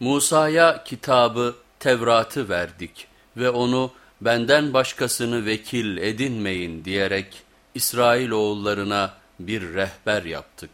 Musa'ya kitabı, Tevrat'ı verdik ve onu benden başkasını vekil edinmeyin diyerek İsrailoğullarına bir rehber yaptık.